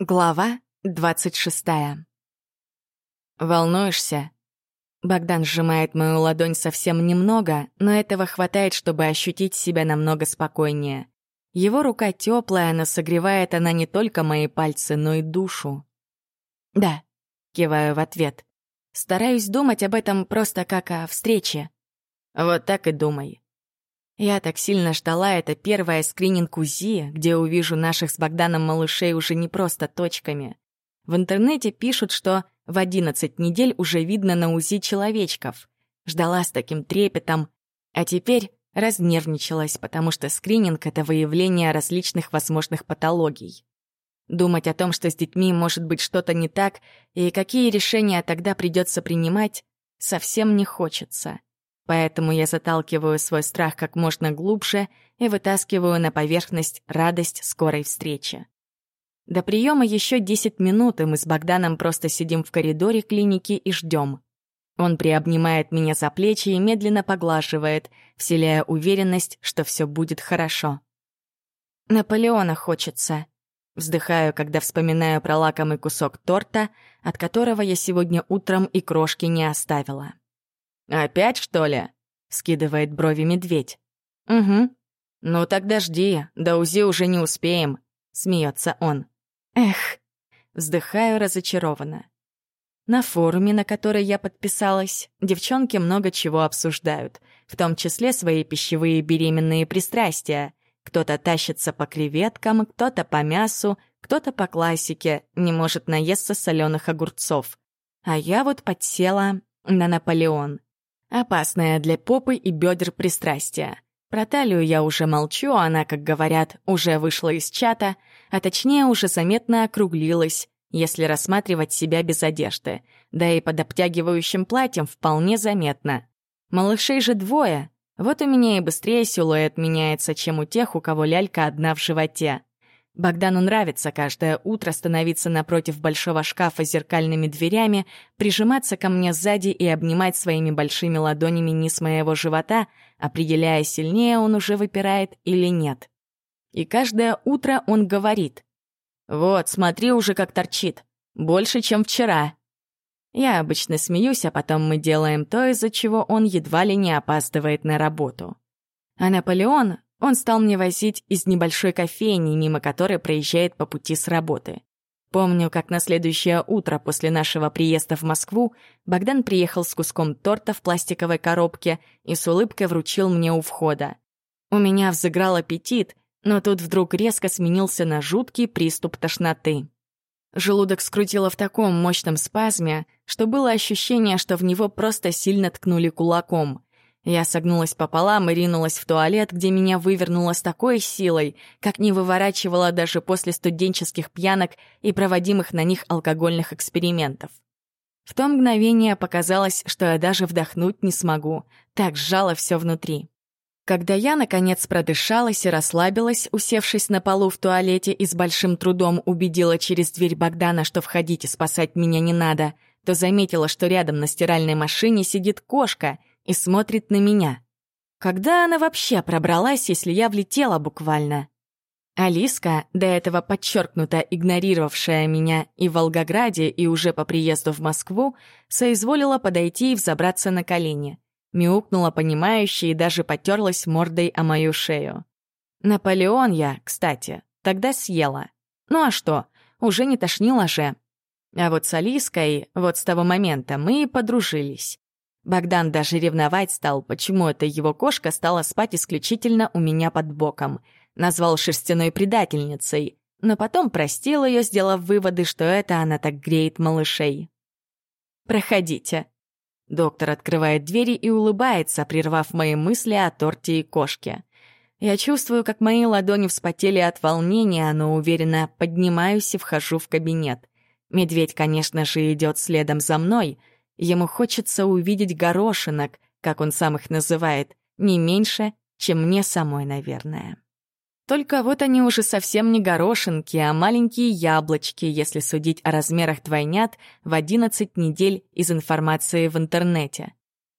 Глава двадцать шестая. «Волнуешься?» Богдан сжимает мою ладонь совсем немного, но этого хватает, чтобы ощутить себя намного спокойнее. Его рука теплая, но согревает она не только мои пальцы, но и душу. «Да», — киваю в ответ. Стараюсь думать об этом просто как о встрече. Вот так и думай. Я так сильно ждала это первое скрининг УЗИ, где увижу наших с Богданом малышей уже не просто точками. В интернете пишут, что в 11 недель уже видно на УЗИ человечков. Ждала с таким трепетом, а теперь разнервничалась, потому что скрининг — это выявление различных возможных патологий. Думать о том, что с детьми может быть что-то не так, и какие решения тогда придется принимать, совсем не хочется. Поэтому я заталкиваю свой страх как можно глубже и вытаскиваю на поверхность радость скорой встречи. До приема еще 10 минут, и мы с Богданом просто сидим в коридоре клиники и ждем. Он приобнимает меня за плечи и медленно поглаживает, вселяя уверенность, что все будет хорошо. «Наполеона хочется», Вздыхаю, когда вспоминаю про лакомый кусок торта, от которого я сегодня утром и крошки не оставила. «Опять, что ли?» — скидывает брови медведь. «Угу. Ну тогда жди, до УЗИ уже не успеем», — смеется он. «Эх!» — вздыхаю разочарованно. На форуме, на который я подписалась, девчонки много чего обсуждают, в том числе свои пищевые беременные пристрастия. Кто-то тащится по креветкам, кто-то по мясу, кто-то по классике, не может наесться соленых огурцов. А я вот подсела на Наполеон. Опасное для попы и бедер пристрастие. Про талию я уже молчу, она, как говорят, уже вышла из чата, а точнее уже заметно округлилась, если рассматривать себя без одежды. Да и под обтягивающим платьем вполне заметно. Малышей же двое. Вот у меня и быстрее силуэт меняется, чем у тех, у кого лялька одна в животе. Богдану нравится каждое утро становиться напротив большого шкафа с зеркальными дверями, прижиматься ко мне сзади и обнимать своими большими ладонями низ моего живота, определяя, сильнее он уже выпирает или нет. И каждое утро он говорит. «Вот, смотри уже, как торчит. Больше, чем вчера». Я обычно смеюсь, а потом мы делаем то, из-за чего он едва ли не опаздывает на работу. А Наполеон он стал мне возить из небольшой кофейни, мимо которой проезжает по пути с работы. Помню, как на следующее утро после нашего приезда в Москву Богдан приехал с куском торта в пластиковой коробке и с улыбкой вручил мне у входа. У меня взыграл аппетит, но тут вдруг резко сменился на жуткий приступ тошноты. Желудок скрутило в таком мощном спазме, что было ощущение, что в него просто сильно ткнули кулаком. Я согнулась пополам и ринулась в туалет, где меня вывернуло с такой силой, как не выворачивала даже после студенческих пьянок и проводимых на них алкогольных экспериментов. В то мгновение показалось, что я даже вдохнуть не смогу, так сжало все внутри. Когда я, наконец, продышалась и расслабилась, усевшись на полу в туалете и с большим трудом убедила через дверь Богдана, что входить и спасать меня не надо, то заметила, что рядом на стиральной машине сидит кошка — и смотрит на меня. Когда она вообще пробралась, если я влетела буквально? Алиска, до этого подчеркнуто игнорировавшая меня и в Волгограде, и уже по приезду в Москву, соизволила подойти и взобраться на колени. Мяукнула понимающе и даже потерлась мордой о мою шею. Наполеон я, кстати, тогда съела. Ну а что, уже не тошнило же. А вот с Алиской, вот с того момента, мы и подружились. Богдан даже ревновать стал, почему эта его кошка стала спать исключительно у меня под боком. Назвал шерстяной предательницей, но потом простил ее, сделав выводы, что это она так греет малышей. «Проходите». Доктор открывает двери и улыбается, прервав мои мысли о торте и кошке. Я чувствую, как мои ладони вспотели от волнения, но уверенно поднимаюсь и вхожу в кабинет. Медведь, конечно же, идет следом за мной — Ему хочется увидеть горошинок, как он сам их называет, не меньше, чем мне самой, наверное. Только вот они уже совсем не горошинки, а маленькие яблочки, если судить о размерах двойнят в 11 недель из информации в интернете.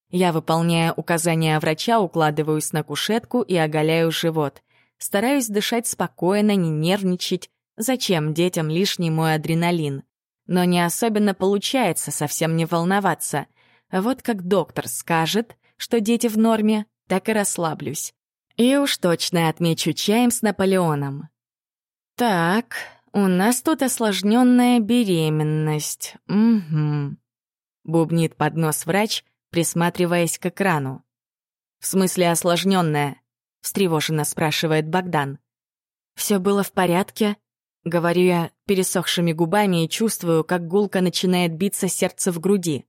Я, выполняя указания врача, укладываюсь на кушетку и оголяю живот. Стараюсь дышать спокойно, не нервничать, Зачем детям лишний мой адреналин? Но не особенно получается совсем не волноваться. Вот как доктор скажет, что дети в норме, так и расслаблюсь. И уж точно отмечу чаем с Наполеоном. Так, у нас тут осложненная беременность. Угу. Бубнит под нос врач, присматриваясь к экрану. «В смысле осложненная?» — встревоженно спрашивает Богдан. Все было в порядке?» — говорю я пересохшими губами и чувствую, как гулко начинает биться сердце в груди.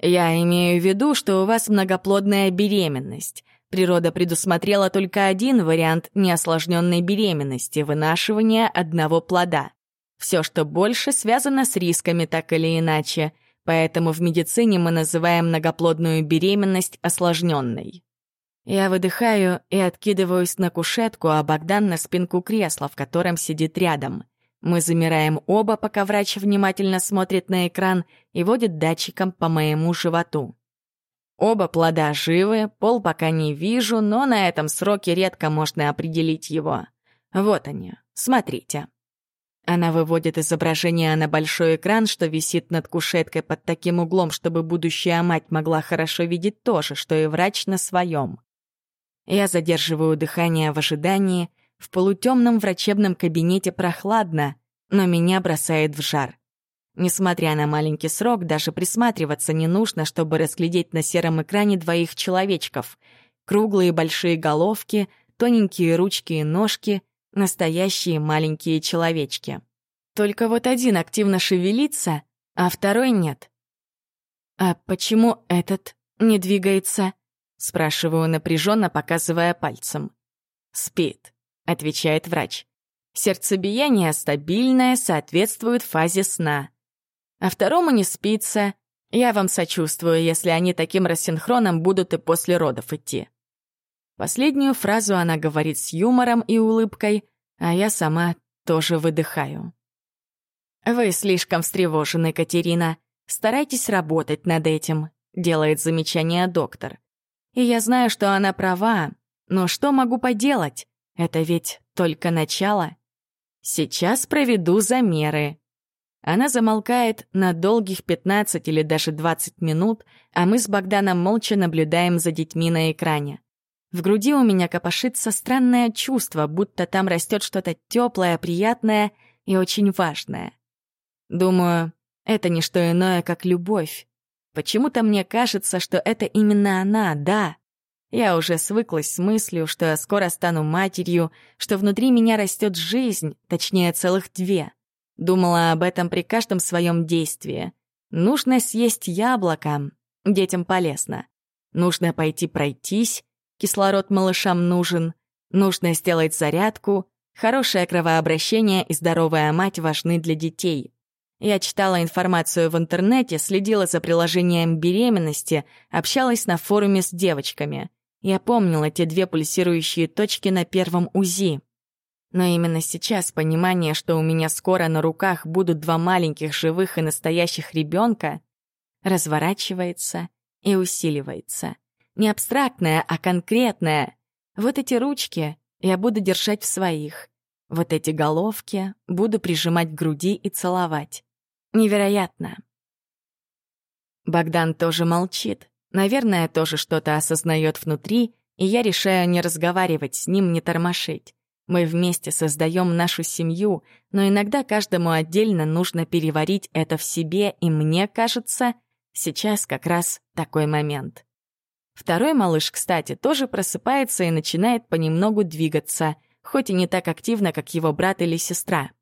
«Я имею в виду, что у вас многоплодная беременность. Природа предусмотрела только один вариант неосложненной беременности — вынашивание одного плода. Все, что больше, связано с рисками так или иначе, поэтому в медицине мы называем многоплодную беременность осложненной. Я выдыхаю и откидываюсь на кушетку, а Богдан на спинку кресла, в котором сидит рядом. Мы замираем оба, пока врач внимательно смотрит на экран и водит датчиком по моему животу. Оба плода живы, пол пока не вижу, но на этом сроке редко можно определить его. Вот они, смотрите. Она выводит изображение на большой экран, что висит над кушеткой под таким углом, чтобы будущая мать могла хорошо видеть то же, что и врач на своем. Я задерживаю дыхание в ожидании. В полутемном врачебном кабинете прохладно, но меня бросает в жар. Несмотря на маленький срок, даже присматриваться не нужно, чтобы разглядеть на сером экране двоих человечков. Круглые большие головки, тоненькие ручки и ножки, настоящие маленькие человечки. Только вот один активно шевелится, а второй нет. «А почему этот не двигается?» Спрашиваю напряженно, показывая пальцем. «Спит», — отвечает врач. «Сердцебиение стабильное, соответствует фазе сна. А второму не спится. Я вам сочувствую, если они таким рассинхроном будут и после родов идти». Последнюю фразу она говорит с юмором и улыбкой, а я сама тоже выдыхаю. «Вы слишком встревожены, Катерина. Старайтесь работать над этим», — делает замечание доктор. И я знаю, что она права, но что могу поделать? Это ведь только начало. Сейчас проведу замеры. Она замолкает на долгих 15 или даже 20 минут, а мы с Богданом молча наблюдаем за детьми на экране. В груди у меня копошится странное чувство, будто там растет что-то теплое, приятное и очень важное. Думаю, это не что иное, как любовь. Почему-то мне кажется, что это именно она, да. Я уже свыклась с мыслью, что скоро стану матерью, что внутри меня растет жизнь, точнее, целых две. Думала об этом при каждом своем действии. Нужно съесть яблоко, детям полезно. Нужно пойти пройтись, кислород малышам нужен. Нужно сделать зарядку, хорошее кровообращение и здоровая мать важны для детей. Я читала информацию в интернете, следила за приложением беременности, общалась на форуме с девочками. Я помнила те две пульсирующие точки на первом УЗИ. Но именно сейчас понимание, что у меня скоро на руках будут два маленьких живых и настоящих ребенка, разворачивается и усиливается. Не абстрактное, а конкретное. Вот эти ручки я буду держать в своих. Вот эти головки буду прижимать к груди и целовать. Невероятно. Богдан тоже молчит. Наверное, тоже что-то осознает внутри, и я решаю не разговаривать с ним, не тормошить. Мы вместе создаем нашу семью, но иногда каждому отдельно нужно переварить это в себе, и мне кажется, сейчас как раз такой момент. Второй малыш, кстати, тоже просыпается и начинает понемногу двигаться, хоть и не так активно, как его брат или сестра.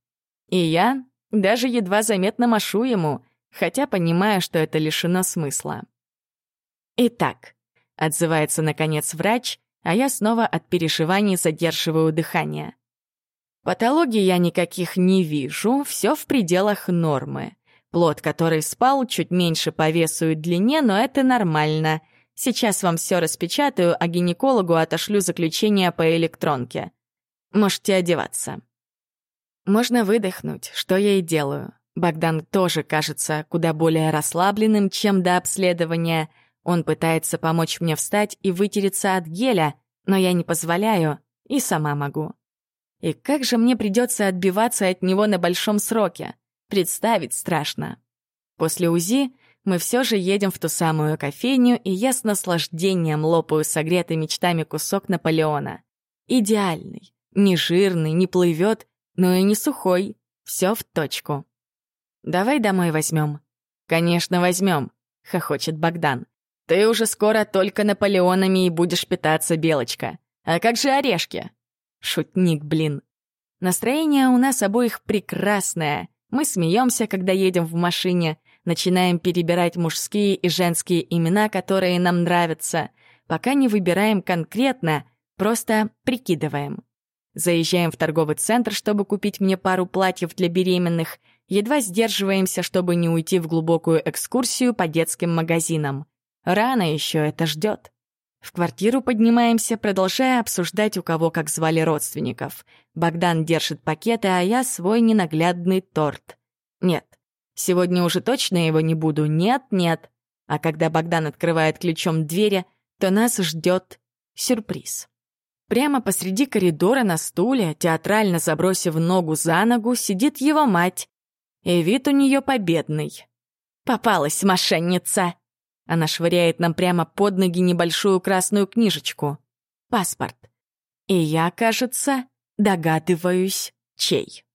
И я даже едва заметно машу ему, хотя понимаю, что это лишено смысла. «Итак», — отзывается, наконец, врач, а я снова от перешиваний задерживаю дыхание. Патологии я никаких не вижу, все в пределах нормы. Плод, который спал, чуть меньше по весу и длине, но это нормально. Сейчас вам все распечатаю, а гинекологу отошлю заключение по электронке. Можете одеваться. Можно выдохнуть, что я и делаю. Богдан тоже кажется куда более расслабленным, чем до обследования. Он пытается помочь мне встать и вытереться от геля, но я не позволяю и сама могу. И как же мне придется отбиваться от него на большом сроке? Представить страшно. После УЗИ мы все же едем в ту самую кофейню, и я с наслаждением лопаю согретый мечтами кусок Наполеона. Идеальный. Не жирный, не плывет, но и не сухой. Все в точку. «Давай домой возьмем. «Конечно, возьмем, хохочет Богдан. «Ты уже скоро только Наполеонами и будешь питаться, Белочка. А как же орешки?» Шутник, блин. Настроение у нас обоих прекрасное. Мы смеемся, когда едем в машине, начинаем перебирать мужские и женские имена, которые нам нравятся, пока не выбираем конкретно, просто прикидываем. Заезжаем в торговый центр, чтобы купить мне пару платьев для беременных, едва сдерживаемся, чтобы не уйти в глубокую экскурсию по детским магазинам. Рано еще это ждет. В квартиру поднимаемся, продолжая обсуждать, у кого как звали родственников. Богдан держит пакеты, а я свой ненаглядный торт. Нет, сегодня уже точно его не буду, нет-нет. А когда Богдан открывает ключом двери, то нас ждет сюрприз. Прямо посреди коридора на стуле, театрально забросив ногу за ногу, сидит его мать. И вид у нее победный. «Попалась мошенница!» Она швыряет нам прямо под ноги небольшую красную книжечку. Паспорт. И я, кажется, догадываюсь, чей.